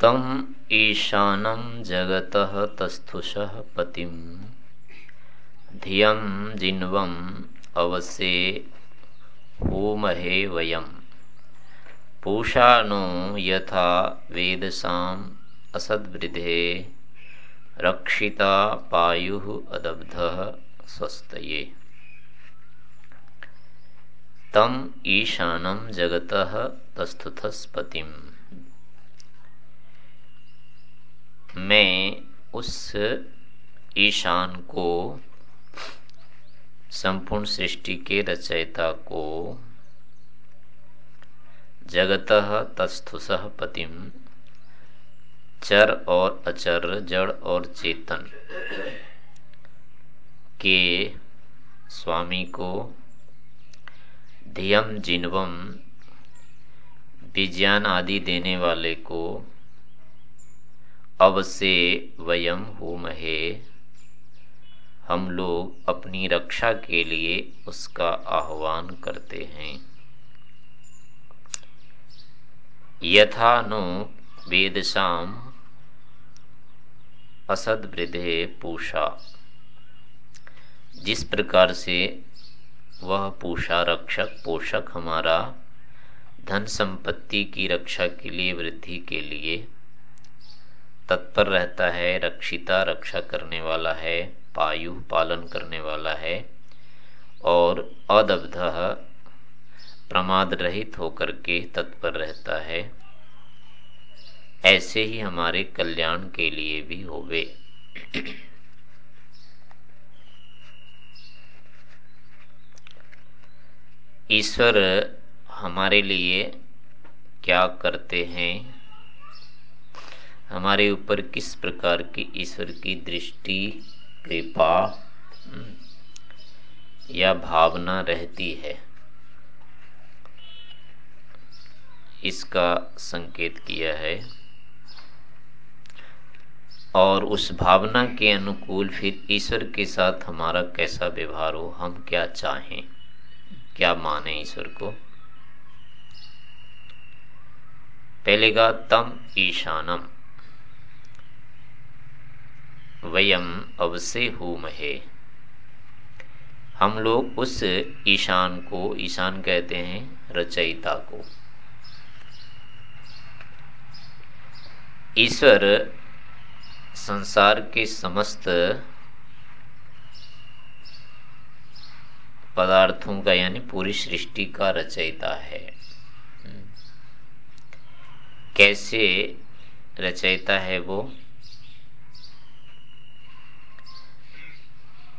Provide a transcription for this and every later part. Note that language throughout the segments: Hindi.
तम ईशानं जगतः तस्थुषः पतिं धियं जिन्वम् अवसे होमहे वयं पूषा नो यथा वेदसाम् असद्वृधे रक्षिता पायुः अदब्धः स्वस्तये। तम ईशानम जगतः तस्थुतस्पतिम मैं उस ईशान को, संपूर्ण सृष्टि के रचयिता को, जगत तस्थुस पतिम चर और अचर, जड़ और चेतन के स्वामी को, धियम जिनवम, विज्ञान आदि देने वाले को अब से वयम होमहे। हम लोग अपनी रक्षा के लिए उसका आह्वान करते हैं। यथा नो वेदशाम असद वृद्धे पूषा। जिस प्रकार से वह पूषा रक्षक, पोषक हमारा धन संपत्ति की रक्षा के लिए, वृद्धि के लिए तत्पर रहता है, रक्षिता, रक्षा करने वाला है, पायु, पालन करने वाला है, और अदब्ध प्रमाद रहित होकर के तत्पर रहता है। ऐसे ही हमारे कल्याण के लिए भी होवे। ईश्वर हमारे लिए क्या करते हैं? हमारे ऊपर किस प्रकार की ईश्वर की दृष्टि कृपा हम्म, या भावना रहती है? इसका संकेत किया है। और उस भावना के अनुकूल फिर ईश्वर के साथ हमारा कैसा व्यवहार हो हम क्या चाहें क्या माने ईश्वर को? पहले का तम ईशानम। वयम अवसे महे हम लोग उस ईशान को, ईशान कहते हैं, रचयिता को। ईश्वर संसार के समस्त पदार्थों का, यानी पूरी सृष्टि का रचयिता है। कैसे रचयिता है वो?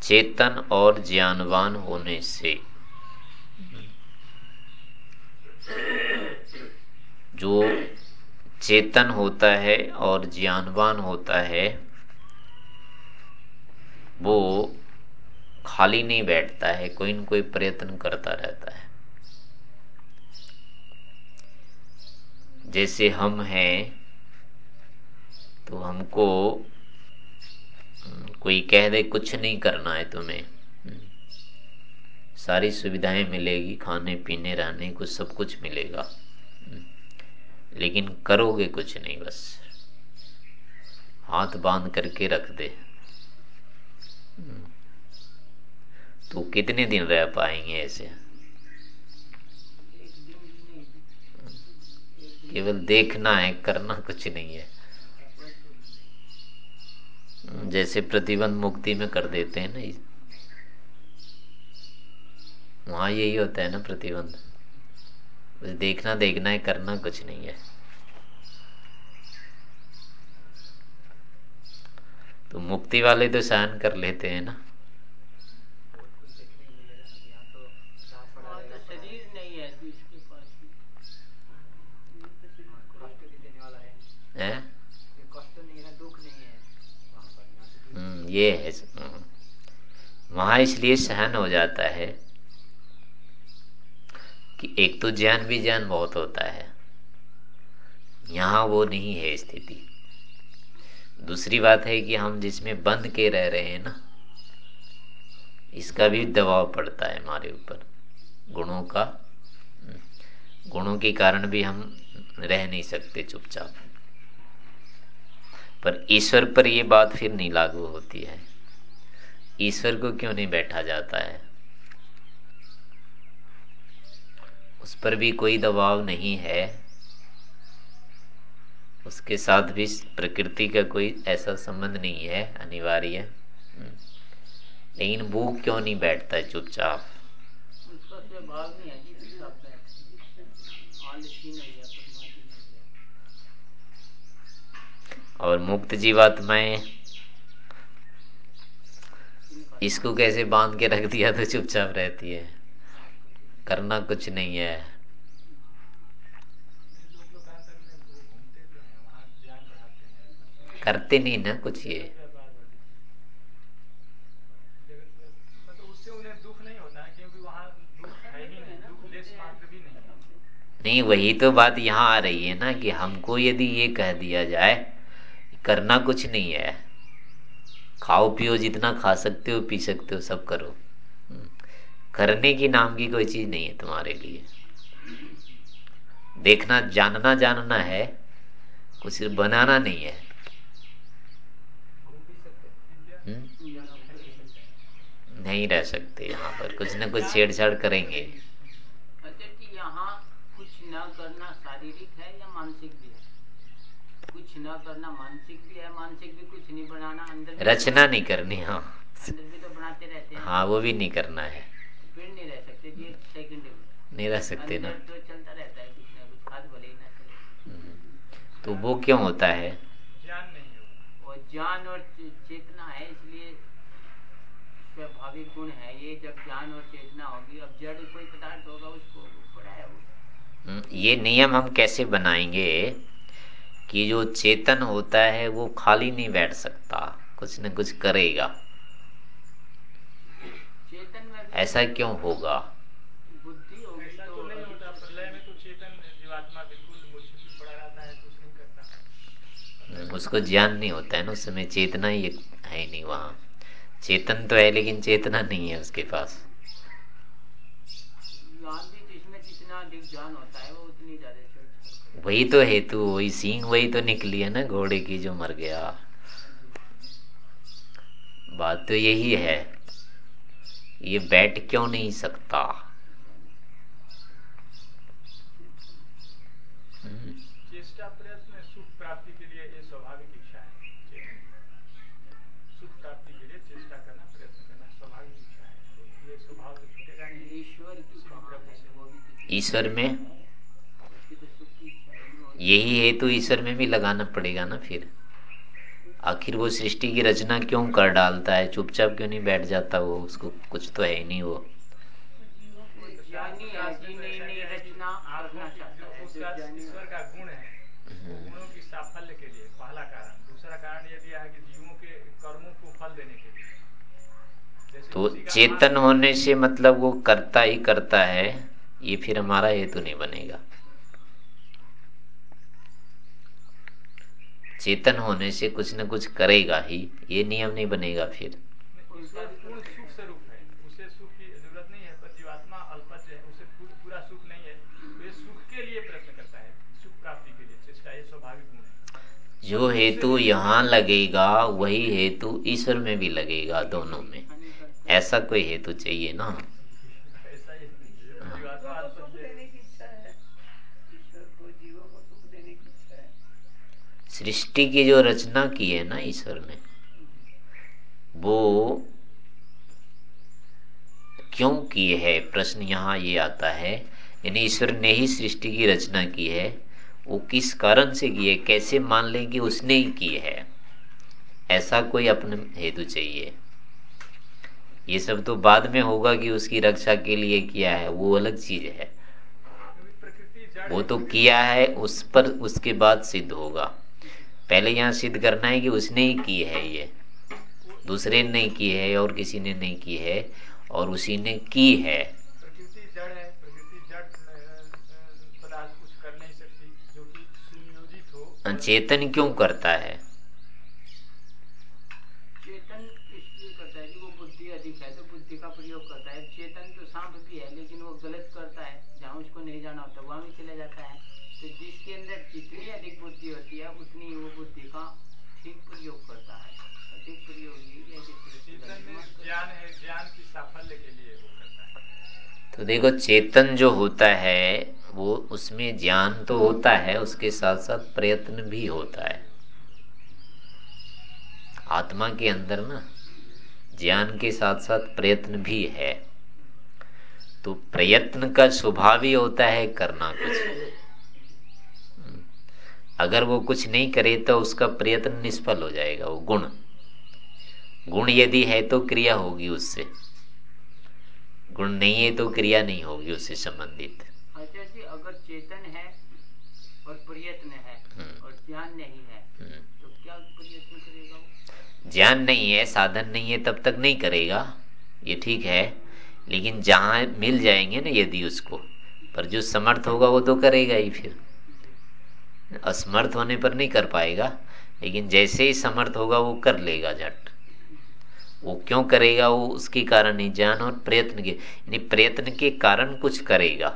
चेतन और ज्ञानवान होने से। जो चेतन होता है और ज्ञानवान होता है, वो खाली नहीं बैठता है, कोई न कोई प्रयत्न करता रहता है। जैसे हम हैं तो हमको कोई कह दे, कुछ नहीं करना है तुम्हें। सारी सुविधाएँ मिलेगी, खाने, पीने, रहने को सब कुछ मिलेगा। लेकिन करोगे कुछ नहीं, बस। हाथ बाँध करके रख दे। तो कितने दिन रह पाएँगे ऐसे? केवल देखना है, करना कुछ नहीं है। जैसे प्रतिबंध मुक्ति में कर देते हैं ना वहाँ यही होता है ना प्रतिबंध। बस देखना देखना है करना कुछ नहीं है। तो मुक्ति वाले तो सहन कर लेते हैं ना। है? ये है। वहाँ इसलिए सहन हो जाता है कि एक तो ज्ञान भी ज्ञान बहुत होता है। यहाँ वो नहीं है स्थिति। दूसरी बात है कि हम जिसमें बंद के रह रहे हैं ना, इसका भी दबाव पड़ता है हमारे ऊपर। गुणों का, गुणों के कारण भी हम रह नहीं सकते चुपचाप। पर ईश्वर पर यह बात फिर नहीं लागू होती है। ईश्वर को क्यों नहीं बैठा जाता है? उस पर भी कोई दबाव नहीं है। उसके साथ भी प्रकृति का कोई ऐसा संबंध नहीं है, अनिवार्य। लेकिन वो क्यों नहीं बैठता है चुपचाप? और मुक्त जीवात्माएँ। इसको कैसे बाँध के रख दिया तो चुपचाप रहती है। करना कुछ नहीं है। करते नहीं ना कुछ ये। नहीं, वही तो बात यहाँ आ रही है ना कि हमको यदि ये कह दिया जाए करना कुछ नहीं है। खाओ, पियो, जितना खा सकते हो, पी सकते हो, सब करो। हम्म। करने की नाम की कोई चीज़ नहीं है तुम्हारे लिए। देखना, जानना जानना है। कुछ बनाना नहीं है। हुँ? नहीं रह सकते यहाँ पर। कुछ न कुछ छेड़छाड़ करेंगे। अच्छा यहाँ कुछ न करना शारीरिक है या मानसिक? कुछ न करना मानसिक भी है मानसिक भी कुछ नहीं बनाना अंदर रचना नहीं करनी हाँ। अंदर भी तो बनाते रहते हैं। हाँ वो भी नहीं करना है। फिर नहीं रह सकते सेकंड नहीं रह सकते ना। तो चलता रहता है कुछ ना कुछ खाद भले ही ना चले। हम्म। तो वो क्यों होता है? ज्ञान नहीं और ज्ञान और चेतना है इसलिए स्वाभाविक गुण है ये। जब ज्ञान और चेतना होगी अब जड़ कोई पदार्थ होगा उसको पड़ा है वो। हम्म, ये नियम हम कैसे बनाएँगे? कि जो चेतन होता है वो खाली नहीं बैठ सकता। कुछ न कुछ करेगा। चेतन ऐसा क्यों होगा? तो, तो नहीं होता। प्रलय में तो चेतन जीवात्मा बिल्कुल मूर्छित में पड़ा रहता है कुछ नहीं करता। उसको ज्ञान नहीं होता है ना उस समय चेतना ही है नहीं वहाँ। चेतन तो है लेकिन चेतना नहीं है उसके पास। वही तो हेतु वही सींग वही तो निकली है ना घोड़े की जो मर गया। बात तो यही है। ये बैठ क्यों नहीं सकता? चेष्टा प्रयत्न सुख प्राप्ति के लिए ये स्वाभाविक इच्छा है। सुख प्राप्ति के लिए चेष्टा करना प्रयत्न करना स्वाभाविक इच्छा है। तो ये स्वभाव तो छूटेगा नहीं। ईश्वर तो ईश्वर में तो यही हेतु ईश्वर में भी लगाना पड़ेगा ना फिर। आखिर वो सृष्टि की रचना क्यों कर डालता है? चुपचाप क्यों नहीं बैठ जाता वो? उसको कुछ तो है ही नहीं वो। है है तो चेतन होने से मतलब वो करता ही करता है ये फिर हमारा हेतु नहीं बनेगा। चेतन होने से कुछ न कुछ करेगा ही ये नियम नहीं बनेगा फिर। तो जो हेतु यहाँ लगेगा वही हेतु ईश्वर में भी लगेगा दोनों में। ऐसा कोई हेतु चाहिए ना ऐसा ही जीवात्मा देने की इच्छा है ईश्वर को जीवों को सुख देने की इच्छा है सृष्टि की जो रचना की है ना ईश्वर ने, वो क्यों की है? प्रश्न यहाँ ये आता है, यानी ईश्वर ने ही सृष्टि की रचना की है, वो किस कारण से की है? कैसे मान लें कि उसने ही की है? ऐसा कोई अपने हेतु चाहिए। ये सब तो बाद में होगा कि उसकी रक्षा के लिए किया है, वो अलग चीज़ है। वो तो किया है, उस पर उसके बाद सिद्ध होगा। पहले यहाँ सिद्ध करना है कि उसने ही की है ये। दूसरे ने नहीं की है और किसी ने नहीं की है और उसी ने की है। प्रकृति जड़ है प्रकृति जड़ पदार्थ कुछ कर नहीं सकती जो कि सुनियोजित हो। चेतन क्यों करता है? चेतन इसलिए करता है? कि वो बुद्धि अधिक है तो बुद्धि का प्रयोग करता है। चेतन तो सांप भी है लेकिन वो गलत करता है। जहाँ उसको नहीं जाना होता वहाँ भी चला जाता है। तो जिसके अंदर जितनी अधिक बुद्धि होती है उतनी वो बुद्धि का ठीक प्रयोग करता है। अधिक प्रयोग यही ज्ञान है ज्ञान की साफल्य के लिए वो करता है। तो देखो चेतन जो होता है वो उसमें ज्ञान तो होता है उसके साथ साथ प्रयत्न भी होता है। आत्मा के अंदर ना ज्ञान के साथ साथ प्रयत्न भी है। तो प्रयत्न का स्वभाव ही होता है करना कुछ। अगर वो कुछ नहीं करे तो उसका प्रयत्न निष्फल हो जाएगा वो गुण। गुण यदि है तो क्रिया होगी उससे। गुण नहीं है तो क्रिया नहीं होगी उससे संबंधित। अच्छा जी अगर चेतन है और प्रयत्न है हम्म। और ज्ञान नहीं है हम्म। तो क्या प्रयत्न करेगा ज्ञान नहीं है साधन नहीं है तब तक नहीं करेगा। ये ठीक है लेकिन जहाँ मिल जाएँगे ना यदि उसको पर जो समर्थ होगा वो तो करेगा ही फिर। असमर्थ होने पर नहीं कर पाएगा, लेकिन जैसे ही समर्थ होगा वो कर लेगा झट। वो क्यों करेगा वो उसके कारण ही ज्ञान और प्रयत्न के, यानी प्रयत्न के कारण कुछ करेगा।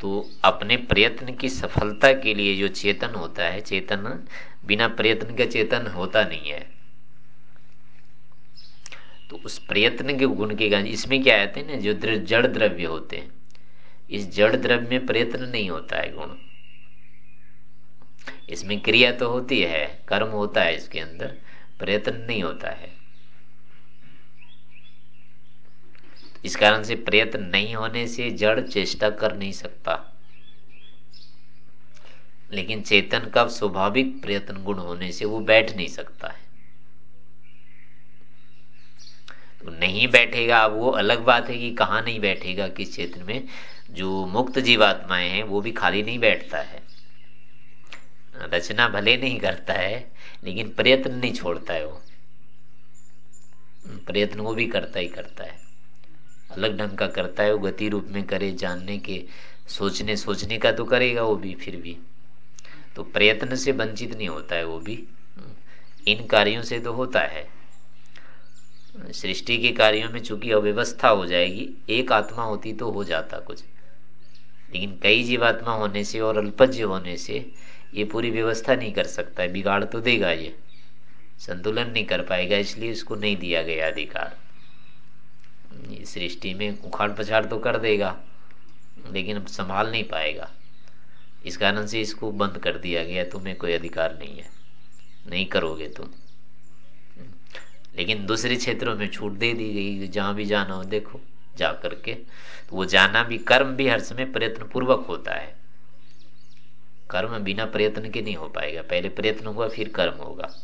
तो अपने प्रयत्न की सफलता के लिए जो चेतन होता है, चेतन बिना प्रयत्न के चेतन होता नहीं है। तो उस प्रयत्न के गुण के कारण, इसमें क्या आते हैं ना, जो जड़ द्रव्य होते हैं। इस जड़ द्रव्य में प्रयत्न नहीं होता है गुण। इसमें क्रिया तो होती है, कर्म होता है इसके अंदर, प्रयत्न नहीं होता है। इस कारण से प्रयत्न नहीं होने से जड़ चेष्टा कर नहीं सकता। लेकिन चेतन का स्वाभाविक प्रयत्न गुण होने से वो बैठ नहीं सकता है। तो नहीं बैठेगा, अब वो अलग बात है कि कहा नहीं बैठेगा, किस क्षेत्र में? जो मुक्त जीवात्माएँ हैं, वो भी खाली नहीं बैठता है। रचना भले नहीं करता है, लेकिन प्रयत्न नहीं छोड़ता है वो। प्रयत्न वो भी करता ही करता है। अलग ढंग का करता है वो, गति रूप में करे, जानने के, सोचने सोचने का तो करेगा वो भी, फिर भी। तो प्रयत्न से वंचित नहीं होता है वो भी। इन कार्यों से तो होता है। सृष्टि के कार्यों में चूँकि अव्यवस्था हो जाएगी, एक आत्मा होती तो हो जाता कुछ। लेकिन कई जीवात्मा होने से और अल्पज्य होने से ये पूरी व्यवस्था नहीं कर सकता बिगाड़ तो देगा ये। संतुलन नहीं कर पाएगा, इसलिए इसको नहीं दिया गया अधिकार। सृष्टि में उखाड़ पछाड़ तो कर देगा, लेकिन अब संभाल नहीं पाएगा। इस कारण से इसको बंद कर दिया गया, तुम्हें कोई अधिकार नहीं है। नहीं करोगे तुम। लेकिन दूसरे क्षेत्रों में छूट दे दी गई, जहाँ भी जाना हो देखो। जा करके तो वो जाना भी, कर्म भी हर समय प्रयत्न पूर्वक होता है। कर्म बिना प्रयत्न के नहीं हो पाएगा। पहले प्रयत्न हुआ, फिर कर्म होगा।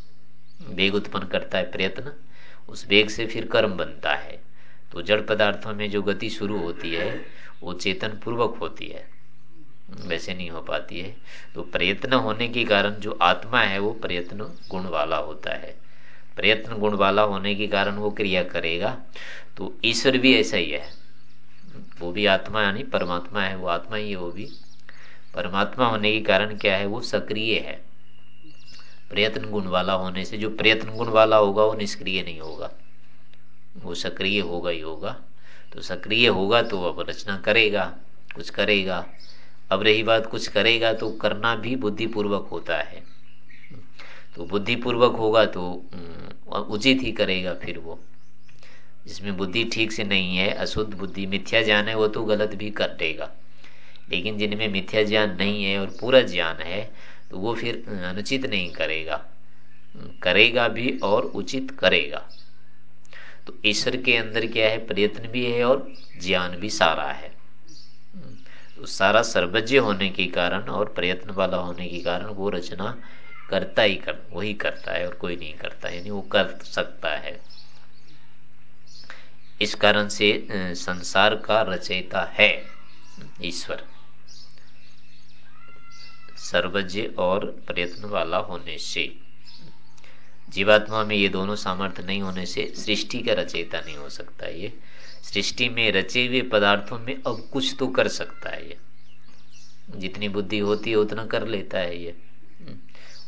वेग उत्पन्न करता है प्रयत्न, उस वेग से फिर कर्म बनता है। तो जड़ पदार्थों में जो गति शुरू होती है, वो चेतन पूर्वक होती है। वैसे नहीं हो पाती है। तो प्रयत्न होने के कारण जो आत्मा है, वो प्रयत्न गुण वाला होता है। प्रयत्न गुण वाला होने के कारण वो क्रिया करेगा तो ईश्वर भी ऐसा ही है। वो भी आत्मा यानी परमात्मा है, वो आत्मा ही है, वो भी। परमात्मा होने के कारण क्या है, वो सक्रिय है। प्रयत्न गुण वाला होने से जो प्रयत्न गुण वाला होगा, वो निष्क्रिय नहीं होगा। वो सक्रिय होगा ही होगा। तो सक्रिय होगा तो अब रचना करेगा, कुछ करेगा। अब रही बात कुछ करेगा तो करना भी बुद्धिपूर्वक होता है। तो बुद्धिपूर्वक होगा तो उचित ही करेगा फिर वो। जिसमें बुद्धि ठीक से नहीं है, अशुद्ध बुद्धि, मिथ्या ज्ञान है, वो तो गलत भी कर देगा। लेकिन जिनमें मिथ्या ज्ञान नहीं है और पूरा ज्ञान है तो वो फिर अनुचित नहीं करेगा। करेगा भी और उचित करेगा। तो ईश्वर के अंदर क्या है? प्रयत्न भी है और ज्ञान भी सारा है। तो सारा सर्वज्ञ होने के कारण और प्रयत्न वाला होने के कारण वो रचना करता ही कर, वही करता है और कोई नहीं करता यानी वो कर सकता है। इस कारण से संसार का रचयिता है ईश्वर। सर्वज्ञ और प्रयत्न वाला होने से, जीवात्मा में ये दोनों सामर्थ्य नहीं होने से सृष्टि का रचयिता नहीं हो सकता ये। सृष्टि में रचे हुए पदार्थों में अब कुछ तो कर सकता है ये। जितनी बुद्धि होती है, उतना कर लेता है ये।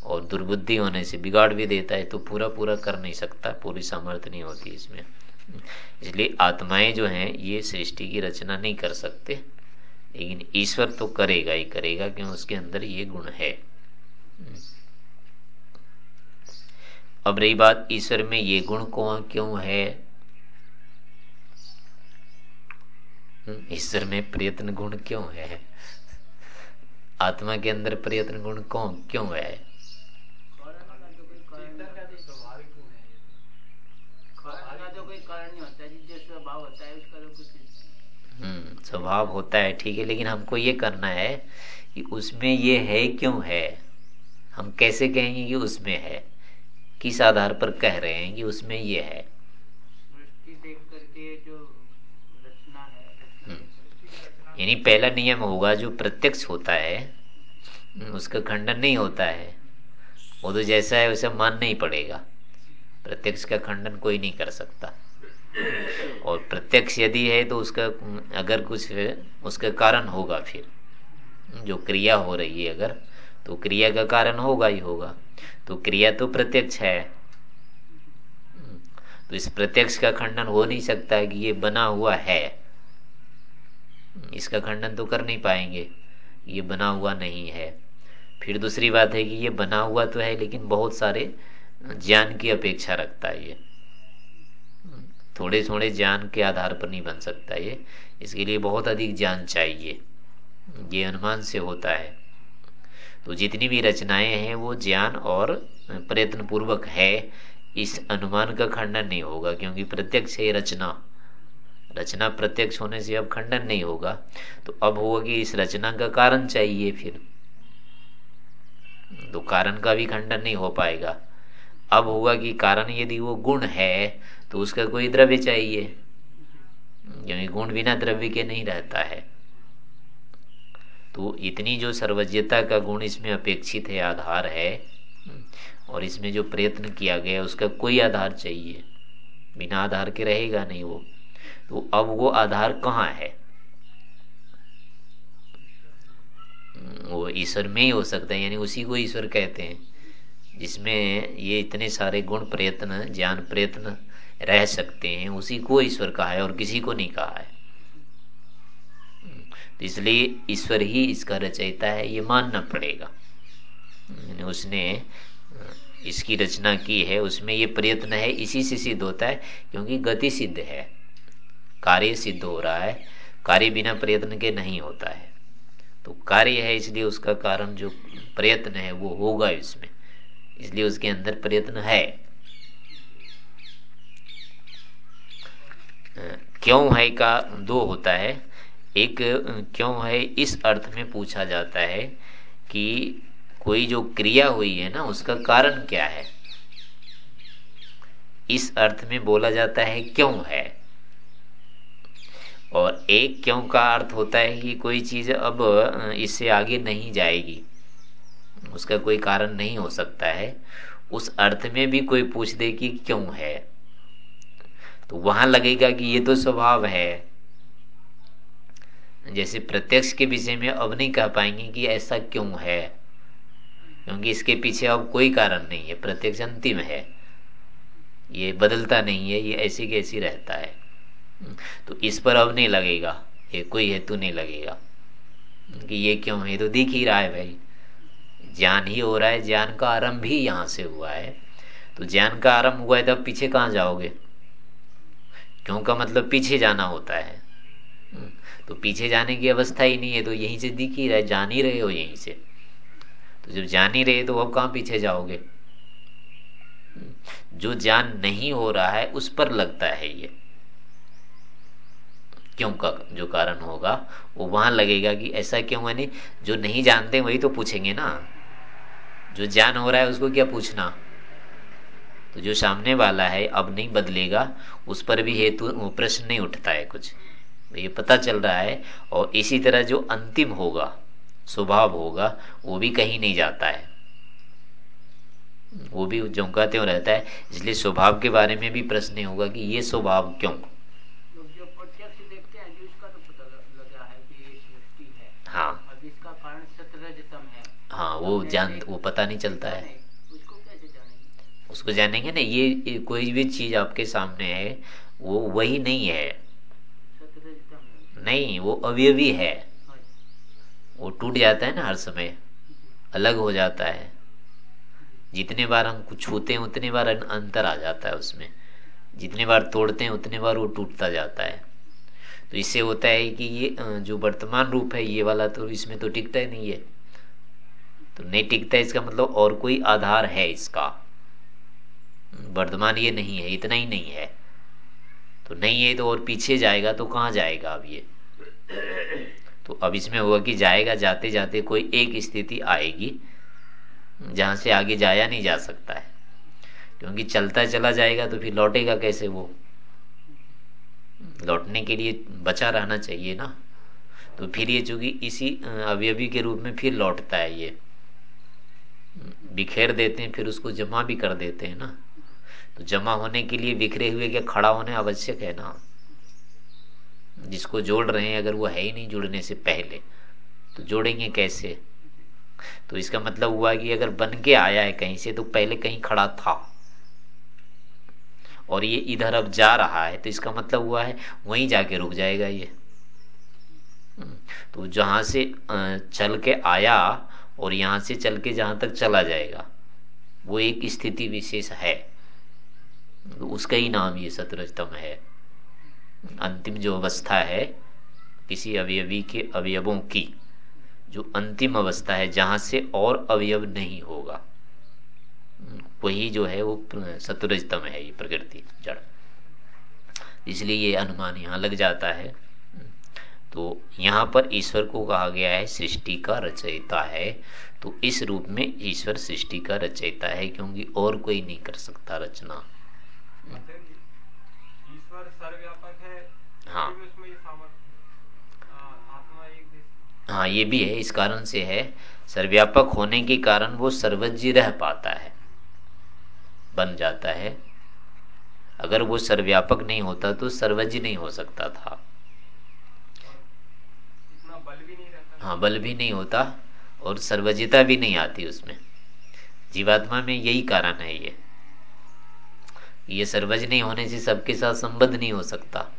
और दुर्बुद्धि होने से बिगाड़ भी देता है तो पूरा पूरा कर नहीं सकता पूरी सामर्थ्य नहीं होती इसमें। इसलिए आत्माएँ जो हैं ये सृष्टि की रचना नहीं कर सकते लेकिन ईश्वर तो करेगा ही करेगा क्यों? उसके अंदर ये गुण है। अब रही बात ईश्वर में ये गुण कौन क्यों है? हम्म, ईश्वर में प्रयत्न गुण क्यों है? आत्मा के अंदर प्रयत्न गुण कौन क्यों है? स्वभाव होता है ठीक है लेकिन हमको ये करना है कि उसमें ये है क्यों है? हम कैसे कहेंगे कि उसमें है? किस आधार पर कह रहे हैं कि उसमें ये है? हम्म। यानी पहला नियम होगा जो प्रत्यक्ष होता है उसका खंडन नहीं होता है। वो तो जैसा है वैसा मानना ही पड़ेगा। प्रत्यक्ष का खंडन कोई नहीं कर सकता। और प्रत्यक्ष यदि है तो उसका, अगर कुछ उसका कारण होगा फिर। जो क्रिया हो रही है अगर तो क्रिया का कारण होगा ही होगा। तो क्रिया तो प्रत्यक्ष है। तो इस प्रत्यक्ष का खंडन हो नहीं सकता कि ये बना हुआ है। इसका खंडन तो कर नहीं पाएँगे। ये बना हुआ नहीं है। फिर दूसरी बात है कि ये बना हुआ तो है, लेकिन बहुत सारे ज्ञान की अपेक्षा रखता है ये। थोड़े थोड़े ज्ञान के आधार पर नहीं बन सकता ये। इसके लिए बहुत अधिक ज्ञान चाहिए। ये अनुमान से होता है। तो जितनी भी रचनाएँ हैं, वो ज्ञान और प्रयत्न पूर्वक है। इस अनुमान का खंडन नहीं होगा, क्योंकि प्रत्यक्ष है रचना। रचना प्रत्यक्ष होने से अब खंडन नहीं होगा। तो अब होगा कि इस रचना का कारण चाहिए फिर। तो कारण का भी खंडन नहीं हो पाएगा। अब होगा कि कारण यदि वो गुण है तो उसका कोई द्रव्य चाहिए। क्योंकि गुण बिना द्रव्य के नहीं रहता है। तो इतनी जो सर्वज्ञता का गुण इसमें अपेक्षित है, आधार है, और इसमें जो प्रयत्न किया गया, उसका कोई आधार चाहिए। बिना आधार के रहेगा नहीं वो। तो अब वो आधार कहाँ है? वो ईश्वर में ही हो सकता है, यानी उसी को ईश्वर कहते हैं। जिसमें ये इतने सारे गुण प्रयत्न, ज्ञान प्रयत्न रह सकते हैं, उसी को ईश्वर कहा है और किसी को नहीं कहा है। इसलिए ईश्वर ही इसका रचयिता है, ये मानना पड़ेगा। उसने, इसकी रचना की है, उसमें ये प्रयत्न है, इसी से सिद्ध होता है, क्योंकि गति सिद्ध है। कार्य सिद्ध हो रहा है, कार्य बिना प्रयत्न के नहीं होता है। तो कार्य है, इसलिए उसका कारण जो प्रयत्न है, वो होगा इसमें। इसलिए उसके अंदर प्रयत्न है। क्यों है का दो होता है। एक, क्यों है इस अर्थ में पूछा जाता है कि कोई जो क्रिया हुई है ना, उसका कारण क्या है? इस अर्थ में बोला जाता है क्यों है। और एक क्यों का अर्थ होता है कि कोई चीज़ अब इससे आगे नहीं जाएगी। उसका कोई कारण नहीं हो सकता है। उस अर्थ में भी कोई पूछ दे कि क्यों है। तो वहाँ लगेगा कि ये तो स्वभाव है। जैसे प्रत्यक्ष के विषय में अब नहीं कह पाएँगे कि ऐसा क्यों है। क्योंकि इसके पीछे अब कोई कारण नहीं है, प्रत्यक्ष अंतिम है। ये बदलता नहीं है, ये ऐसी कैसी रहता है। तो इस पर अब नहीं लगेगा। ये कोई हेतु नहीं लगेगा। कि ये क्यों है? तो दिख ही रहा है भाई। ज्ञान ही हो रहा है, ज्ञान का आरंभ ही यहाँ से हुआ है। तो ज्ञान का आरंभ हुआ है, तब पीछे कहाँ जाओगे? क्यों का मतलब पीछे जाना होता है? तो पीछे जाने की अवस्था ही नहीं है तो यहीं से दिख ही रहा है, जान ही रहे हो यहीं से। तो जब जान ही रहे तो अब कहाँ पीछे जाओगे? जो ज्ञान नहीं हो रहा है, उस पर लगता है ये। क्यों का, जो कारण होगा, वो वहाँ लगेगा कि ऐसा क्यों नहीं? जो नहीं जानते वही तो पूछेंगे ना। जो ज्ञान हो रहा है उसको क्या पूछना? तो जो सामने वाला है अब नहीं बदलेगा उस पर भी हेतु प्रश्न नहीं उठता है कुछ। तो ये पता चल रहा है और इसी तरह जो अंतिम होगा स्वभाव होगा वो भी कहीं नहीं जाता है। वो भी का त्यों रहता है इसलिए स्वभाव के बारे में भी प्रश्न नहीं होगा कि ये स्वभाव क्यों? हाँ। है, वो जान, वो पता नहीं चलता है। उसको जानेंगे उसको जानेंगे ना, ये कोई भी चीज़ आपके सामने है, वो वही नहीं है। नहीं, वो अवयवी है। वो टूट जाता है ना हर समय। अलग हो जाता है। जितने बार हम कुछ छूते हैं, उतने बार अंतर आ जाता है उसमें। जितने बार तोड़ते हैं, उतने बार वो टूटता जाता है। तो इससे होता है कि ये जो वर्तमान रूप है, ये वाला तो इसमें तो टिकता ही नहीं है। तो नहीं टिकता इसका मतलब और कोई आधार है इसका? वर्तमान ये नहीं है, इतना ही नहीं है। तो नहीं है तो और पीछे जाएगा तो कहाँ जाएगा अब ये? तो अब इसमें हुआ कि जाएगा, जाते जाते कोई एक स्थिति आएगी जहाँ से आगे जाया नहीं जा सकता है। क्योंकि चलता चला जाएगा तो फिर लौटेगा कैसे वो? लौटने के लिए बचा रहना चाहिए ना। तो फिर ये चूँकि इसी अवयवी के रूप में फिर लौटता है ये। बिखेर देते हैं, फिर उसको जमा भी कर देते हैं ना। तो जमा होने के लिए बिखरे हुए के खड़ा होने आवश्यक है ना? जिसको जोड़ रहे हैं, अगर वो है ही नहीं जुड़ने से पहले तो जोड़ेंगे कैसे? तो इसका मतलब हुआ कि अगर बन के आया है कहीं से तो पहले कहीं खड़ा था। और ये इधर अब जा रहा है तो इसका मतलब हुआ है, वहीं जाके रुक जाएगा ये। तो जहाँ से चल के आया और यहाँ से चल के जहाँ तक चला जाएगा। वो एक स्थिति विशेष है। उसका ही नाम ये सतरजतम है। अंतिम जो अवस्था है, किसी अवयवी के अवयवों की, जो अंतिम अवस्था है, जहाँ से और अवयव नहीं होगा। वही जो है, वो सतुरजतम है, ये प्रकृति, जड़। इसलिए ये अनुमान यहाँ लग जाता है। तो यहाँ पर ईश्वर को कहा गया है सृष्टि का रचयिता है। तो इस रूप में ईश्वर सृष्टि का रचयिता है क्योंकि और कोई नहीं कर सकता रचना। ईश्वर सर्वव्यापक है हाँ। हाँ ये भी है इस कारण से है। सर्वव्यापक होने के कारण वो सर्वज्ञ रह पाता है बन जाता है। अगर वो सर्वव्यापक नहीं होता तो सर्वज्ञ नहीं हो सकता था बल भी नहीं रहता हाँ बल भी नहीं होता और सर्वज्ञता भी नहीं आती उसमें। जीवात्मा में यही कारण है ये। ये सर्वज नहीं होने से सबके साथ संबद्ध नहीं हो सकता।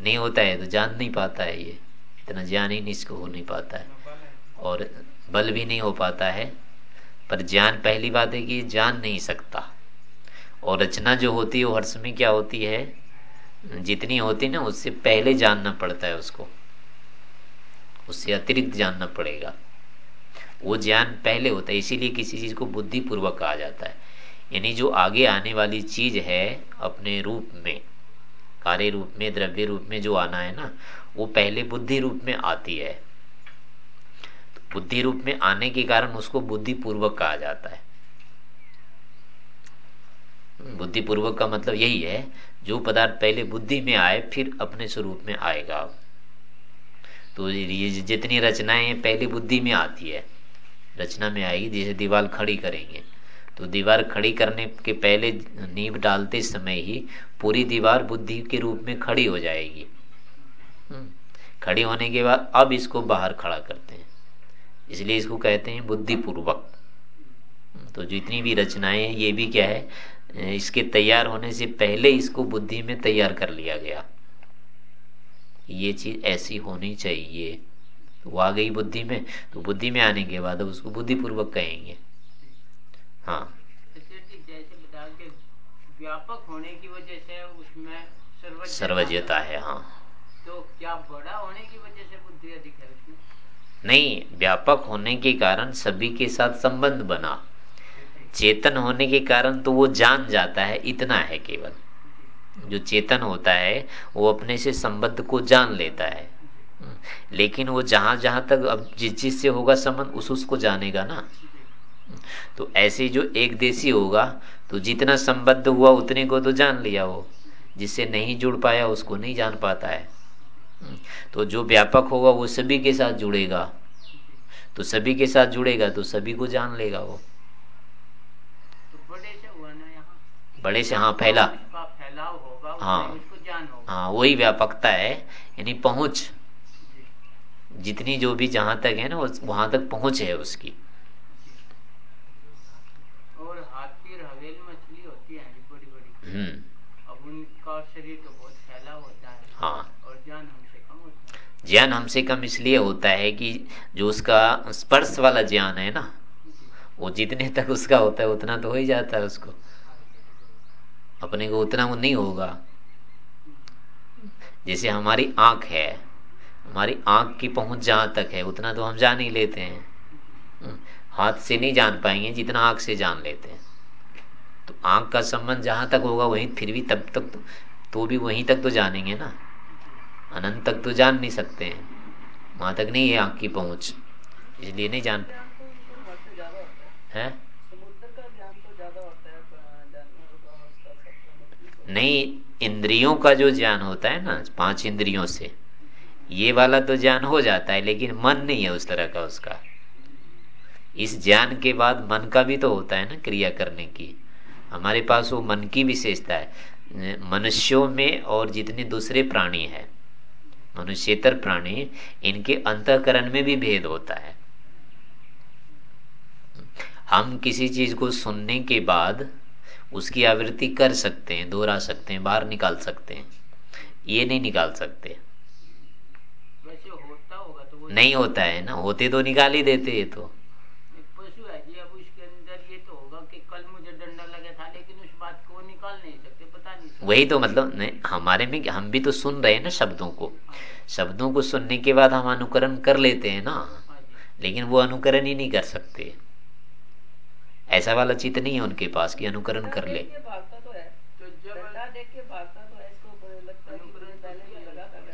नहीं होता है तो जान नहीं पाता है ये। इतना ज्ञान ही इसको हो नहीं पाता है। और बल भी नहीं हो पाता है। पर ज्ञान पहली बात है कि जान नहीं सकता। और रचना जो होती है वो हर समय क्या होती है? जितनी होती है ना, उससे पहले जानना पड़ता है उसको। उससे अतिरिक्त जानना पड़ेगा। वो ज्ञान पहले होता है, इसीलिए किसी चीज़ को बुद्धिपूर्वक कहा जाता है। यानी जो आगे आने वाली चीज़ है अपने रूप में, कार्य रूप में, द्रव्य रूप में जो आना है ना, वो पहले बुद्धि रूप में आती है। तो बुद्धि रूप में आने के कारण उसको बुद्धिपूर्वक कहा जाता है। बुद्धिपूर्वक का मतलब यही है, जो पदार्थ पहले बुद्धि में आए, फिर अपने स्वरूप में आएगा। तो ये जितनी रचनाएँ पहले बुद्धि में आती है रचना में आएगी जैसे दीवार खड़ी करेंगे। तो दीवार खड़ी करने के पहले नींव डालते समय ही पूरी दीवार बुद्धि के रूप में खड़ी हो जाएगी। हम्म। खड़ी होने के बाद अब इसको बाहर खड़ा करते हैं। इसलिए इसको कहते हैं बुद्धिपूर्वक। हम्म, तो जितनी भी रचनाएँ हैं ये भी क्या है इसके तैयार होने से पहले इसको बुद्धि में तैयार कर लिया गया। ये चीज़ ऐसी होनी चाहिए। तो वो आ गई बुद्धि में तो बुद्धि में आने के बाद उसको बुद्धिपूर्वक कहेंगे। हाँ। जैसे व्यापक होने की वजह से उसमें सर्वज्ञता है हाँ। तो क्या बड़ा होने की वजह से बुद्धि अधिक है नहीं व्यापक होने के कारण सभी के साथ संबंध बना। चेतन होने के कारण तो वो जान जाता है इतना है केवल। जो चेतन होता है वो अपने से संबंध को जान लेता है। लेकिन वो जहाँ जहाँ तक अब जिस जिस से होगा संबंध उस उसको जानेगा ना। तो ऐसे जो एक देशी होगा तो जितना संबद्ध हुआ उतने को तो जान लिया वो। जिससे नहीं जुड़ पाया उसको नहीं जान पाता है। तो जो व्यापक होगा वो सभी के साथ जुड़ेगा। तो सभी के साथ जुड़ेगा तो सभी को जान लेगा वो। तो बड़े से हुआ ना यहाँ? बड़े से हाँ फैला हाँ। हाँ वही व्यापकता है यानी पहुँच। जितनी जो भी जहाँ तक है ना वहाँ तक पहुँच है उसकी। और हाथी रवेल मछली होती है बड़ी बड़ी हम्म। अब उनका शरीर तो बहुत फैला होता है। हाँ। और ज्ञान हमसे कम होता है। ज्ञान हमसे कम इसलिए होता है कि जो उसका स्पर्श वाला ज्ञान है ना वो जितने तक उसका होता है उतना तो हो ही जाता है उसको। अपने को उतना वो नहीं होगा। जैसे हमारी आँख है हमारी आँख की पहुँच जहाँ तक है उतना तो हम जान ही लेते हैं। हम्म, हाथ से नहीं जान पाएँगे जितना आँख से जान लेते हैं। तो आँख का संबंध जहाँ तक होगा वहीं फिर भी तब तक तो, तो भी वहीं तक तो जानेंगे ना। अनंत तक तो जान नहीं सकते हैं। वहाँ तक नहीं है आँख की पहुँच। इसलिए नहीं जान है? नहीं, इंद्रियों का जो ज्ञान होता है ना, पाँच इंद्रियों से, ये वाला तो ज्ञान हो जाता है, लेकिन मन नहीं है उस तरह का उसका। इस ज्ञान के बाद मन का भी तो होता है ना, क्रिया करने की। हमारे पास वो मन की विशेषता है। मनुष्यों में और जितने दूसरे प्राणी है, मनुष्यतर प्राणी, इनके अंतकरण में भी भेद होता है। हम किसी चीज़ को सुनने के बाद उसकी आवृत्ति कर सकते हैं दोहरा सकते हैं बाहर निकाल सकते हैं। ये नहीं निकाल सकते। वैसे होता होगा तो वो नहीं होता है ना होते तो निकाल ही देते ये तो। पशु है अब उसके अंदर ये तो होगा कि कल मुझे डंडा लगा था लेकिन उस बात को निकाल नहीं सकते पता नहीं सकते वही तो मतलब नहीं हमारे में हम भी तो सुन रहे हैं ना शब्दों को। शब्दों को सुनने के बाद हम अनुकरण कर लेते हैं ना। हाँ लेकिन वो अनुकरण ही नहीं कर सकते। ऐसा वाला चित नहीं है उनके पास कि अनुकरण कर ले। तो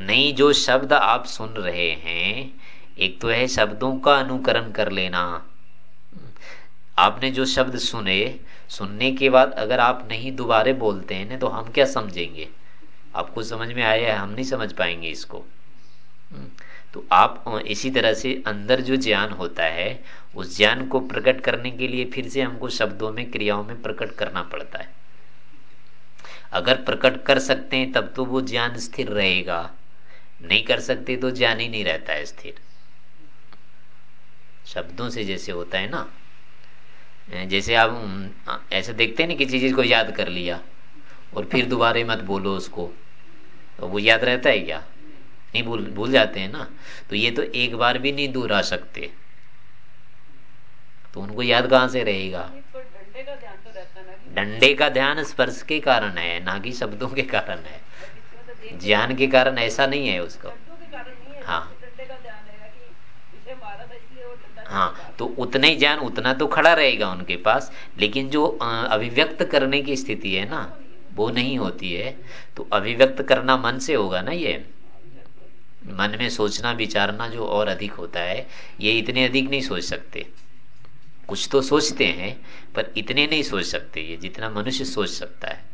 नहीं जो शब्द आप सुन रहे हैं एक तो है शब्दों का अनुकरण कर लेना। आपने जो शब्द सुने सुनने के बाद अगर आप नहीं दोबारे बोलते हैं ना तो हम क्या समझेंगे? आपको समझ में आया है हम नहीं समझ पाएँगे इसको। तो आप इसी तरह से अंदर जो ज्ञान होता है उस ज्ञान को प्रकट करने के लिए फिर से हमको शब्दों में, क्रियाओं में प्रकट करना पड़ता है। अगर प्रकट कर सकते हैं, तब तो वो ज्ञान स्थिर रहेगा। नहीं कर सकते तो ज्ञान ही नहीं रहता है स्थिर। शब्दों से जैसे होता है ना। जैसे आप ऐसे देखते हैं ना किसी चीज़ को याद कर लिया, और फिर दोबारा मत बोलो उसको। तो वो याद रहता है क्या? नहीं, भूल भूल जाते हैं ना। तो ये तो एक बार भी नहीं दूर आ सकते। तो उनको याद कहाँ से रहेगा? डंडे का ध्यान स्पर्श के कारण है, ना कि शब्दों के कारण है। ज्ञान के कारण ऐसा नहीं है उसको। हाँ। हाँ तो उतना ही ज्ञान, उतना तो खड़ा रहेगा उनके पास, लेकिन जो अभिव्यक्त करने की स्थिति है ना, वो नहीं होती है। तो अभिव्यक्त करना मन से होगा ना ये? मन में सोचना, विचारना जो और अधिक होता है, ये इतने अधिक नहीं सोच सकते। कुछ तो सोचते हैं पर इतने नहीं सोच सकते ये जितना मनुष्य सोच सकता है।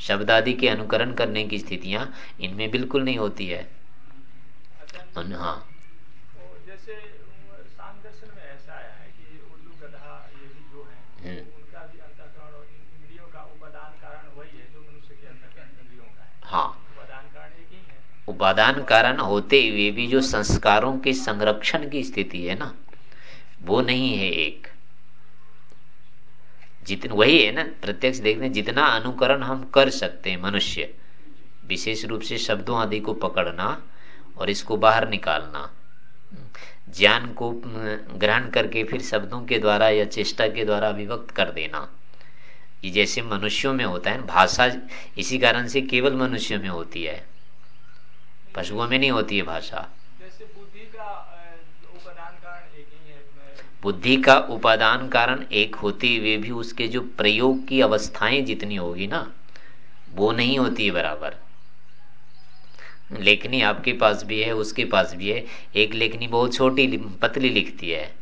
शब्द आदि के अनुकरण करने की स्थितियाँ इनमें बिल्कुल नहीं होती है। हाँ। जैसे आया है है हम्म। है। उपादान कारण होते हुए भी जो संस्कारों के संरक्षण की स्थिति है ना वो नहीं है एक। जितन, वही है ना, प्रत्यक्ष देखने, जितना अनुकरण हम कर सकते हैं मनुष्य, विशेष रूप से शब्दों आदि को पकड़ना और इसको बाहर निकालना। ज्ञान को ग्रहण करके फिर शब्दों के द्वारा या चेष्टा के द्वारा अभिव्यक्त कर देना। ये जैसे मनुष्यों में होता है भाषा इसी कारण से केवल मनुष्यों में होती है। पशुओं में नहीं होती है भाषा। जैसे बुद्धि का बुद्धि का उपादान कारण एक होते हुए भी उसके जो प्रयोग की अवस्थाएँ जितनी होगी ना, वो नहीं होती है बराबर। लेखनी आपके पास भी है, उसके पास भी है। एक लेखनी बहुत छोटी पतली लिखती है,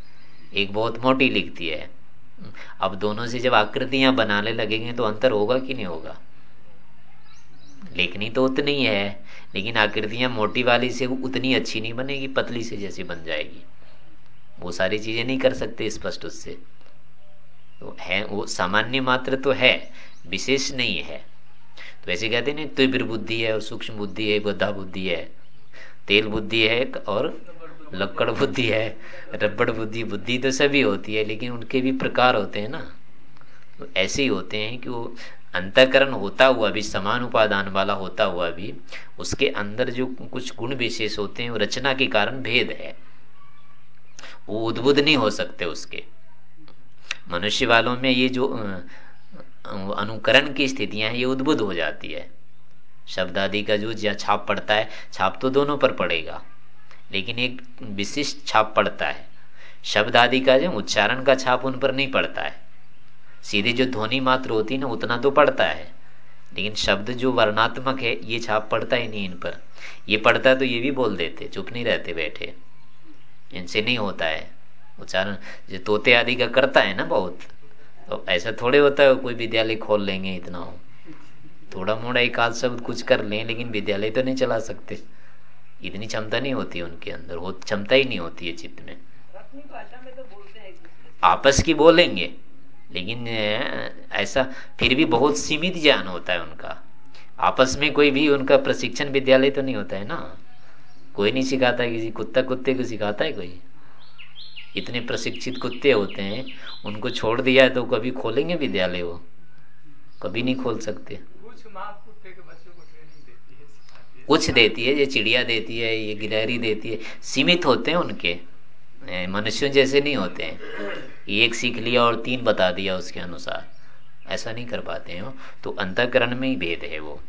एक बहुत मोटी लिखती है। अब दोनों से जब आकृतियाँ बनाने लगेंगे तो अंतर होगा कि नहीं होगा? लेखनी तो उतनी है। लेकिन आकृतियाँ मोटी वाली से उतनी अच्छी नहीं बनेगी, पतली से जैसी बन जाएगी। वो सारी चीज़ें नहीं कर सकते स्पष्ट उससे। तो है, वो सामान्य मात्र तो है, विशेष नहीं है। तो ऐसे कहते ना, तीव्र बुद्धि है, और सूक्ष्म बुद्धि है, बद्धा बुद्धि है, तेल बुद्धि है, और लक्कड़ बुद्धि है, रबड़ बुद्धि बुद्धि तो सभी होती है, लेकिन उनके भी प्रकार होते हैं ना। तो ऐसे ही होते हैं कि वो अंतकरण होता हुआ भी समान उपादान वाला होता हुआ भी, उसके अंदर जो कुछ गुण विशेष होते हैं, वो रचना के कारण भेद है। वो उद्बुद्ध नहीं हो सकते उसके। मनुष्य वालों में ये जो अनुकरण की स्थितियाँ हैं, ये उद्भुत हो जाती है। शब्द आदि का जो छाप पड़ता है, छाप तो दोनों पर पड़ेगा, लेकिन एक विशिष्ट छाप पड़ता है। शब्द आदि का जो उच्चारण का छाप उन पर नहीं पड़ता है। सीधी जो ध्वनि मात्र होती है ना, उतना तो पड़ता है। लेकिन शब्द जो वर्णात्मक है, ये छाप पड़ता ही नहीं इन पर। ये पड़ता तो ये भी बोल देते, चुप नहीं रहते, बैठे। इनसे नहीं होता है। उच्चारण जो तोते आदि का करता है ना बहुत तो ऐसा थोड़े होता है, कोई विद्यालय खोल लेंगे इतना हो। थोड़ा मोड़ा एक आध शब्द कुछ कर लें, लेकिन विद्यालय तो नहीं चला सकते। इतनी क्षमता नहीं होती उनके अंदर वो क्षमता ही नहीं होती है चित्त में। आपस की बोलेंगे। लेकिन ऐसा फिर भी बहुत सीमित ज्ञान होता है उनका। आपस में कोई भी उनका प्रशिक्षण विद्यालय तो नहीं होता है ना? कोई नहीं सिखाता किसी कुत्ता कुत्ते को सिखाता है कोई? इतने प्रशिक्षित कुत्ते होते हैं उनको छोड़ दिया है तो कभी खोलेंगे विद्यालय वो? कभी नहीं खोल सकते। कुछ देती है ये चिड़िया देती है ये गिलहरी देती है सीमित होते हैं उनके। मनुष्यों जैसे नहीं होते हैं। एक सीख लिया और तीन बता दिया उसके अनुसार। ऐसा नहीं कर पाते हैं तो अंतकरण में ही भेद है वो।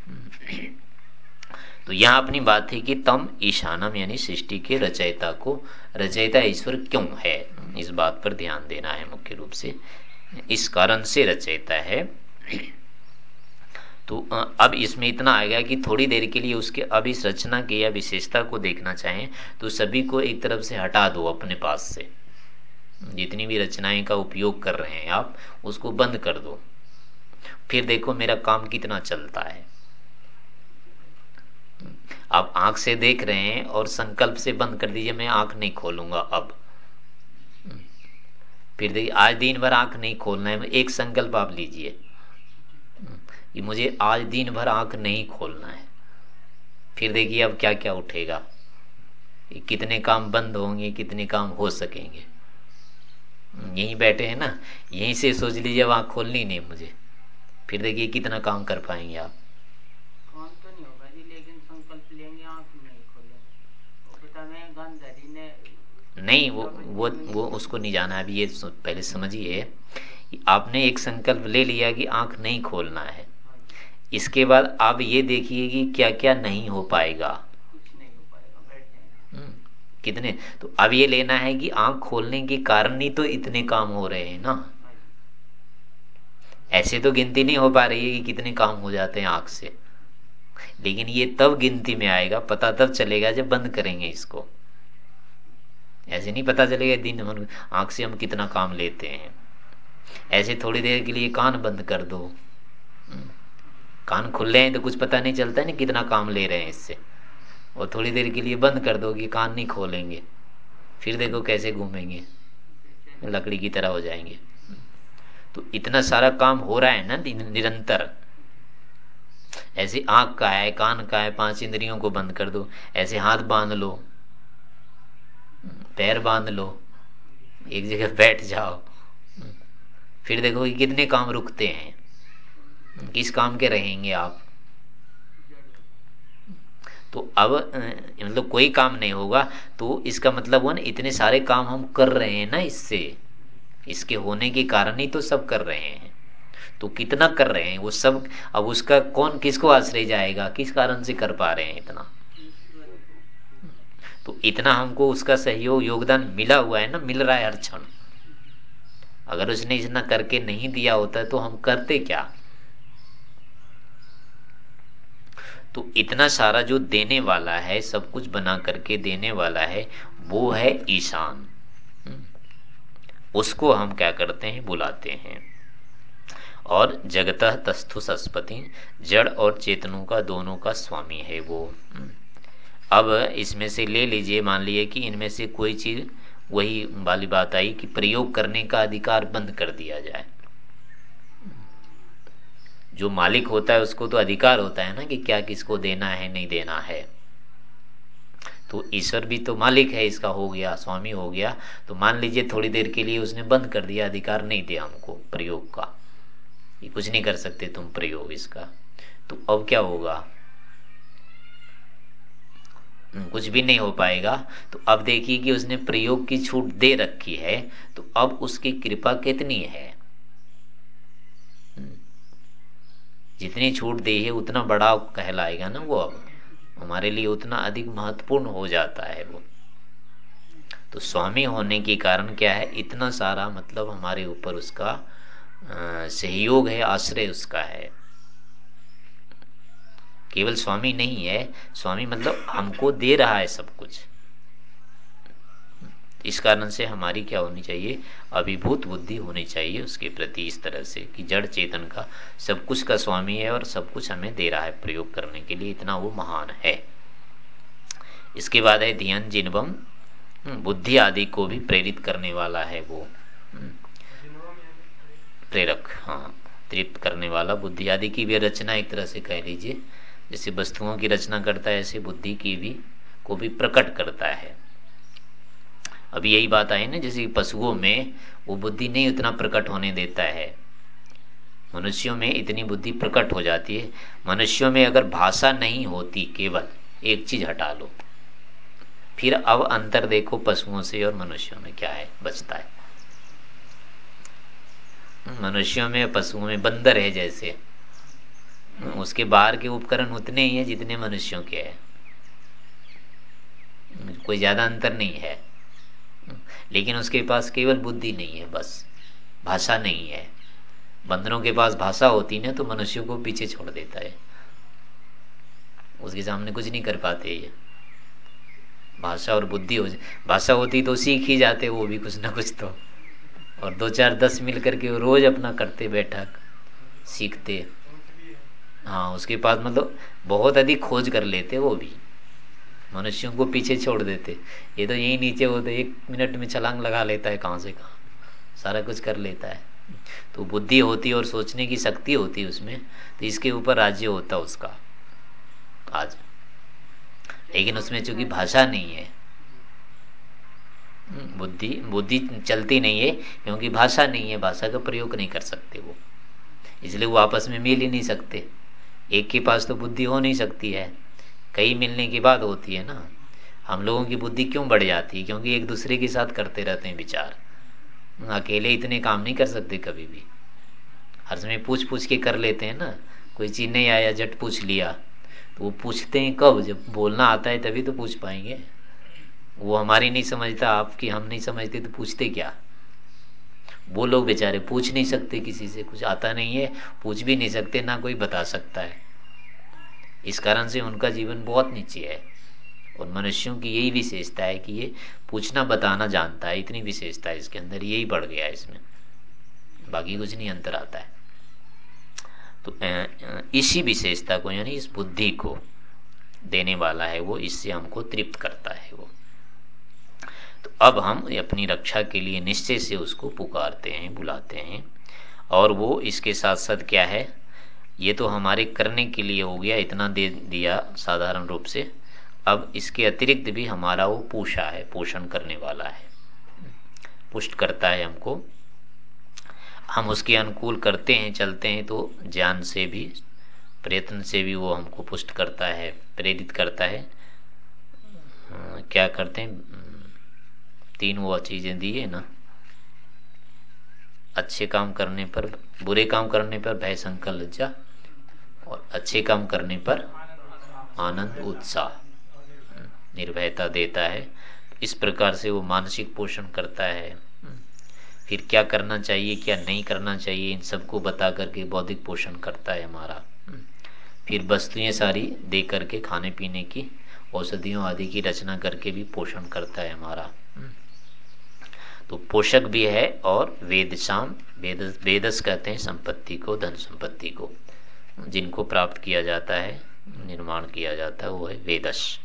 तो यहाँ अपनी बात है कि तम ईशानम, यानी सृष्टि के रचयिता को, रचयिता ईश्वर क्यों है? इस बात पर ध्यान देना है मुख्य रूप से। इस कारण से रचयिता है। तो अब इसमें इतना आ गया कि थोड़ी देर के लिए उसके अब इस रचना की या विशेषता को देखना चाहें तो सभी को एक तरफ़ से हटा दो अपने पास से। जितनी भी रचनाएँ का उपयोग कर रहे हैं आप, उसको बंद कर दो। फिर देखो मेरा काम कितना चलता है। आप आँख से देख रहे हैं और संकल्प से बंद कर दीजिए, मैं आँख नहीं खोलूँगा अब। फिर देखिए, आज दिन भर आँख नहीं खोलना है, एक संकल्प आप लीजिए। कि मुझे आज दिन भर आँख नहीं खोलना है। फिर देखिए अब क्या क्या उठेगा कितने काम बंद होंगे कितने काम हो सकेंगे। यहीं बैठे हैं ना यहीं से सोच लीजिए वहाँ खोलनी नहीं मुझे। फिर देखिए कितना काम कर पाएँगे आप। तो नहीं होगा जी लेकिन संकल्प लेंगे आँख नहीं खोलेंगे नहीं वो वो वो उसको नहीं जाना अभी ये पहले समझिए आपने एक संकल्प ले लिया कि आँख नहीं खोलना है। इसके बाद आप ये देखिए कि क्या क्या नहीं हो पाएगा हम्म, कितने? तो अब ये लेना है कि आँख खोलने के कारण ही तो इतने काम हो रहे हैं ना। ऐसे तो गिनती नहीं हो पा रही है कि कितने काम हो जाते हैं आँख से। लेकिन ये तब गिनती में आएगा पता तब चलेगा जब बंद करेंगे इसको। ऐसे नहीं पता चलेगा दिन हम आँख से हम कितना काम लेते हैं। ऐसे थोड़ी देर के लिए कान बंद कर दो। कान खुल हैं तो कुछ पता नहीं चलता है ना कितना काम ले रहे हैं इससे। और थोड़ी देर के लिए बंद कर दो कि कान नहीं खोलेंगे। फिर देखो कैसे घूमेंगे। लकड़ी की तरह हो जाएँगे। तो इतना सारा काम हो रहा है ना निरंतर। ऐसे आँख का है, कान का है, पाँच इंद्रियों को बंद कर दो। ऐसे हाथ बाँध लो, पैर बाँध लो, एक जगह बैठ जाओ। फिर देखो कि कितने काम रुकते हैं। किस काम के रहेंगे आप? तो अब मतलब कोई काम नहीं होगा तो इसका मतलब हुआ ना, इतने सारे काम हम कर रहे हैं ना इससे। इसके होने के कारण ही तो सब कर रहे हैं। तो कितना कर रहे हैं वो सब, अब उसका कौन किसको आश्रय जाएगा? किस कारण से कर पा रहे हैं इतना? तो इतना हमको उसका सहयोग, योगदान मिला हुआ है ना, मिल रहा है हर क्षण। अगर उसने इतना करके नहीं दिया होता तो हम करते क्या? तो इतना सारा जो देने वाला है, सब कुछ बना करके देने वाला है, वो है ईशान। उसको हम क्या करते हैं? बुलाते हैं। और जगत तस्थु सस्पति, जड़ और चेतनों का दोनों का स्वामी है वो। अब इसमें से ले लीजिए, मान लीजिए कि इनमें से कोई चीज़, वही वाली बात आई कि प्रयोग करने का अधिकार बंद कर दिया जाए। जो मालिक होता है, उसको तो अधिकार होता है ना कि क्या किसको देना है, नहीं देना है। तो ईश्वर भी तो मालिक है, इसका हो गया, स्वामी हो गया। तो मान लीजिए थोड़ी देर के लिए उसने बंद कर दिया, अधिकार नहीं दिया हमको प्रयोग का। ये कुछ नहीं कर सकते तुम प्रयोग इसका। तो अब क्या होगा? कुछ भी नहीं हो पाएगा। तो अब देखिए कि उसने प्रयोग की छूट दे रखी है। तो अब उसकी कृपा कितनी है? जितनी छूट दी है, उतना बड़ा कहलाएगा ना वो अब। हमारे लिए उतना अधिक महत्वपूर्ण हो जाता है वो। तो स्वामी होने के कारण क्या है? इतना सारा मतलब हमारे ऊपर उसका सहयोग है, आश्रय उसका है। केवल स्वामी नहीं है। स्वामी मतलब हमको दे रहा है सब कुछ। इस कारण से हमारी क्या होनी चाहिए? अभिभूत बुद्धि होनी चाहिए उसके प्रति इस तरह से कि जड़ चेतन का सब कुछ का स्वामी है और सब कुछ हमें दे रहा है प्रयोग करने के लिए। इतना वो महान है। इसके बाद है ध्यान जिनबम हम्म, बुद्धि आदि को भी प्रेरित करने वाला है वो। हम्म, प्रेरक हाँ तृप्त करने वाला। बुद्धि आदि की भी रचना एक तरह से कह लीजिए। जैसे वस्तुओं की रचना करता है ऐसे बुद्धि की भी को भी प्रकट करता है। अभी यही बात आई ना, जैसे पशुओं में वो बुद्धि नहीं उतना प्रकट होने देता है। मनुष्यों में इतनी बुद्धि प्रकट हो जाती है। मनुष्यों में अगर भाषा नहीं होती, केवल एक चीज़ हटा लो, फिर अब अंतर देखो पशुओं से और मनुष्यों में क्या है, बचता है। मनुष्यों में, पशुओं में बंदर है जैसे। उसके बाहर के उपकरण उतने ही है जितने मनुष्यों के हैं। कोई ज़्यादा अंतर नहीं है। लेकिन उसके पास केवल बुद्धि नहीं है, बस भाषा नहीं है। बंदरों के पास भाषा होती ना तो मनुष्यों को पीछे छोड़ देता है। उसके सामने कुछ नहीं कर पाते ये। भाषा और बुद्धि हो भाषा होती तो सीख ही जाते, वो भी कुछ ना कुछ तो। और दो चार दस मिल करके रोज अपना करते बैठक सीखते। हाँ उसके पास मतलब बहुत अधिक खोज कर लेते वो भी। मनुष्यों को पीछे छोड़ देते। ये तो यही नीचे होते एक मिनट में छलांग लगा लेता है कहाँ से कहाँ। सारा कुछ कर लेता है। तो बुद्धि होती और सोचने की शक्ति होती उसमें तो इसके ऊपर राज्य होता उसका। आज। लेकिन उसमें चूँकि भाषा नहीं है हम्म, बुद्धि बुद्धि चलती नहीं है क्योंकि भाषा नहीं है भाषा का प्रयोग नहीं कर सकते वो। इसलिए वो आपस में मिल ही नहीं सकते। एक के पास तो बुद्धि हो नहीं सकती है। कई मिलने की बात होती है ना। हम लोगों की बुद्धि क्यों बढ़ जाती है? क्योंकि एक दूसरे के साथ करते रहते हैं विचार। अकेले इतने काम नहीं कर सकते कभी भी। हर समय पूछ पूछ के कर लेते हैं ना। कोई चीज़ नहीं आया जट पूछ लिया। तो वो पूछते हैं कब? जब बोलना आता है तभी तो पूछ पाएँगे। वो हमारी नहीं समझता, आपकी हम नहीं समझते तो पूछते क्या? वो लोग बेचारे पूछ नहीं सकते किसी से। कुछ आता नहीं है, पूछ भी नहीं सकते, ना कोई बता सकता है। इस कारण से उनका जीवन बहुत नीचे है। और मनुष्यों की यही विशेषता है कि ये पूछना, बताना जानता है। इतनी विशेषता है इसके अंदर, यही बढ़ गया है इसमें। बाकी कुछ नहीं, अंतर आता है। तो इसी विशेषता को, यानी इस बुद्धि को देने वाला है वो, इससे हमको तृप्त करता है वो। तो अब हम अपनी रक्षा के लिए निश्चय से उसको पुकारते हैं, बुलाते हैं। और वो इसके साथ साथ क्या है? ये तो हमारे करने के लिए हो गया, इतना दे दिया साधारण रूप से। अब इसके अतिरिक्त भी हमारा वो पूषा है, पोषण करने वाला है। पुष्ट करता है हमको। हम उसके अनुकूल करते हैं, चलते हैं तो ज्ञान से भी, प्रयत्न से भी वो हमको पुष्ट करता है, प्रेरित करता है। क्या करते हैं? तीन वो चीज़ें दी है ना। अच्छे काम करने पर, बुरे काम करने पर भय संकल लज्जा और अच्छे काम करने पर आनंद, उत्साह निर्भयता देता है। इस प्रकार से वो मानसिक पोषण करता है। फिर क्या करना चाहिए, क्या नहीं करना चाहिए, इन सबको बता करके बौद्धिक पोषण करता है हमारा। फिर वस्तुएँ सारी दे करके खाने पीने की, औषधियों आदि की रचना करके भी पोषण करता है हमारा। तो पोषक भी है और वेद, वेदस कहते हैं संपत्ति को, धन संपत्ति को। जिनको प्राप्त किया जाता है, निर्माण किया जाता है, वो है वेदश।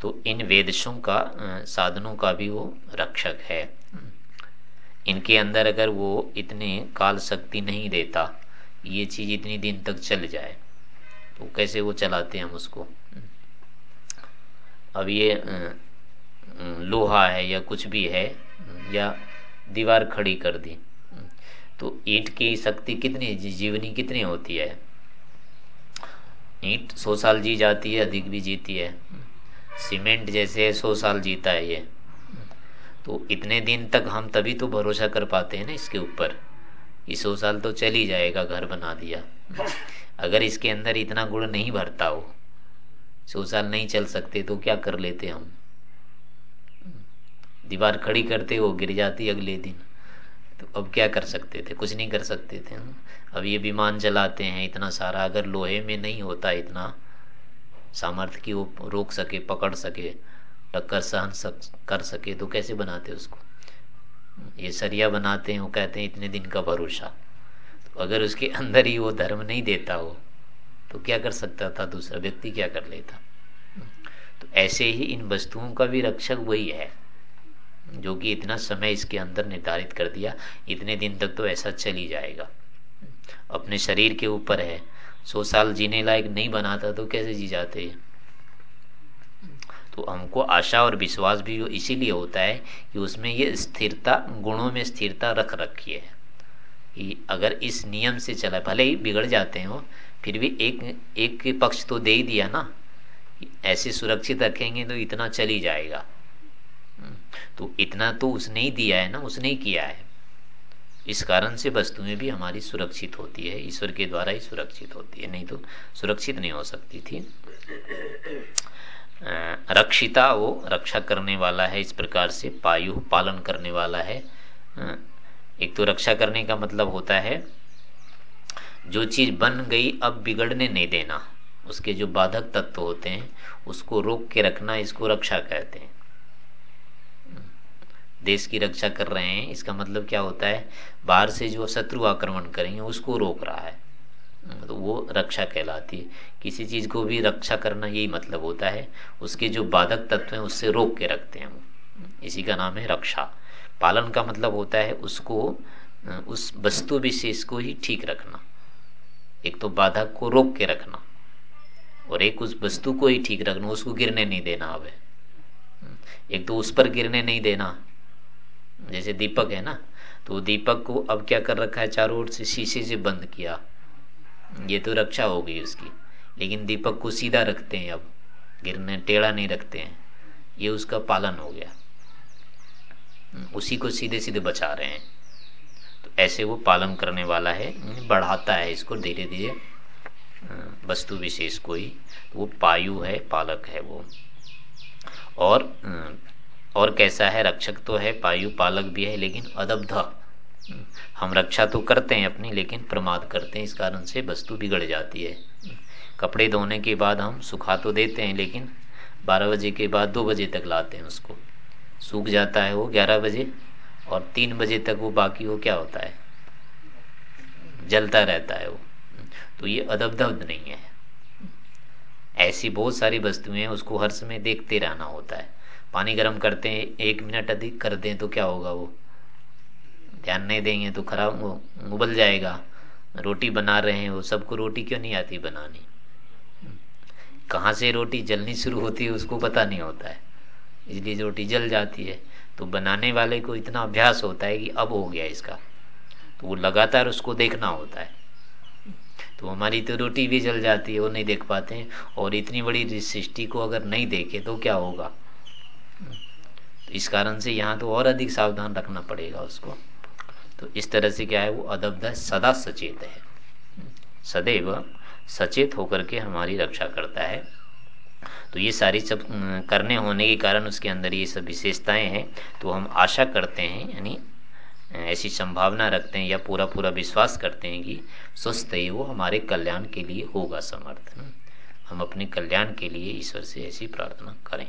तो इन वेदशों का साधनों का भी वो रक्षक है। इनके अंदर अगर वो इतने काल शक्ति नहीं देता, ये चीज़ इतनी दिन तक चल जाए तो कैसे वो चलाते हैं हम उसको? अब ये लोहा है या कुछ भी है, या दीवार खड़ी कर दी तो ईंट की शक्ति कितनी जीवनी कितनी होती है? ईंट सौ साल जी जाती है, अधिक भी जीती है। सीमेंट जैसे सौ साल जीता है ये। तो इतने दिन तक हम तभी तो भरोसा कर पाते हैं ना इसके ऊपर। ये सौ साल तो चल ही जाएगा, घर बना दिया। अगर इसके अंदर इतना गुण नहीं भरता हो, सौ साल नहीं चल सकते तो क्या कर लेते हम? दीवार खड़ी करते हो, गिर जाती अगले दिन। तो अब क्या कर सकते थे? कुछ नहीं कर सकते थे अब ये विमान चलाते हैं इतना सारा अगर लोहे में नहीं होता इतना सामर्थ्य की वो रोक सके पकड़ सके टक्कर सहन सक, कर सके तो कैसे बनाते उसको? ये सरिया बनाते हैं वो कहते हैं इतने दिन का भरोसा। तो अगर उसके अंदर ही वो धर्म नहीं देता हो तो क्या कर सकता था दूसरा? व्यक्ति क्या कर लेता? तो ऐसे ही इन वस्तुओं का भी रक्षक वही है। जो कि इतना समय इसके अंदर निर्धारित कर दिया, इतने दिन तक तो ऐसा चल ही जाएगा। अपने शरीर के ऊपर है, सौ साल जीने लायक नहीं बनाता तो कैसे जी जाते है? तो हमको आशा और विश्वास भी इसीलिए होता है कि उसमें ये स्थिरता, गुणों में स्थिरता रख रखी है। कि अगर इस नियम से चला, भले ही बिगड़ जाते हो, फिर भी एक एक पक्ष तो दे ही दिया ना। ऐसे सुरक्षित रखेंगे तो इतना चल ही जाएगा। तो इतना तो उसने ही दिया है ना, उसने ही किया है। इस कारण से वस्तुएँ भी हमारी सुरक्षित होती है, ईश्वर के द्वारा ही सुरक्षित होती है, नहीं तो सुरक्षित नहीं हो सकती थी। रक्षिता वो रक्षा करने वाला है, इस प्रकार से पायु पालन करने वाला है। एक तो रक्षा करने का मतलब होता है, जो चीज़ बन गई अब बिगड़ने नहीं देना। उसके जो बाधक तत्व होते हैं, उसको रोक के रखना, इसको रक्षा कहते हैं। देश की रक्षा कर रहे हैं, इसका मतलब क्या होता है? बाहर से जो शत्रु आक्रमण करेंगे उसको रोक रहा है। तो वो रक्षा कहलाती है। किसी चीज़ को भी रक्षा करना यही मतलब होता है। उसके जो बाधक तत्व हैं, उससे रोक के रखते हैं इसी का नाम है रक्षा। पालन का मतलब होता है उसको, उस वस्तु विशेष को ही ठीक रखना। एक तो बाधक को रोक के रखना और एक उस वस्तु को ही ठीक रखना। उसको गिरने नहीं देना अब। एक तो उस पर गिरने नहीं देना। जैसे दीपक है ना तो दीपक को अब क्या कर रखा है, चारों ओर से शीशे से बंद किया। ये तो रक्षा हो गई उसकी, लेकिन दीपक को सीधा रखते हैं अब गिरने टेढ़ा नहीं रखते हैं। ये उसका पालन हो गया। उसी को सीधे सीधे बचा रहे हैं। तो ऐसे वो पालन करने वाला है बढ़ाता है इसको धीरे धीरे वस्तु विशेष को ही तो वो पायु है, पालक है वो। और और कैसा है, रक्षक तो है, पायु पालक भी है, लेकिन अदब्ध हम रक्षा तो करते हैं अपनी, लेकिन प्रमाद करते हैं, इस कारण से वस्तु बिगड़ जाती है। कपड़े धोने के बाद हम सुखा तो देते हैं, लेकिन बारह बजे के बाद दो बजे तक लाते हैं उसको। सूख जाता है वो ग्यारह बजे, और तीन बजे तक वो बाकी वो क्या होता है? जलता रहता है वो। तो ये अदबदब्द नहीं है। ऐसी बहुत सारी वस्तुएँ उसको हर समय देखते रहना होता है। पानी गर्म करते हैं, एक मिनट अधिक कर दें तो क्या होगा वो? ध्यान नहीं देंगे तो खराब वो उबल जाएगा। रोटी बना रहे हैं वो, सबको रोटी क्यों नहीं आती बनानी? कहाँ से रोटी जलनी शुरू होती है उसको पता नहीं होता है। इसलिए रोटी जल जाती है तो बनाने वाले को इतना अभ्यास होता है कि अब हो गया इसका। तो वो लगातार उसको देखना होता है। तो हमारी तो रोटी भी जल जाती है, वो नहीं देख पाते हैं। और इतनी बड़ी सृष्टि को अगर नहीं देखे तो क्या होगा? इस कारण से यहाँ तो और अधिक सावधान रखना पड़ेगा उसको। तो इस तरह से क्या है, वो अदब्ध सदा सचेत है। सदैव सचेत होकर के हमारी रक्षा करता है। तो ये सारी सब करने होने के कारण उसके अंदर ये सब विशेषताएँ हैं। तो हम आशा करते हैं, यानी ऐसी संभावना रखते हैं या पूरा पूरा विश्वास करते हैं कि स्वस्थ ही वो हमारे कल्याण के लिए होगा समर्थन हम अपने कल्याण के लिए ईश्वर से ऐसी प्रार्थना करें।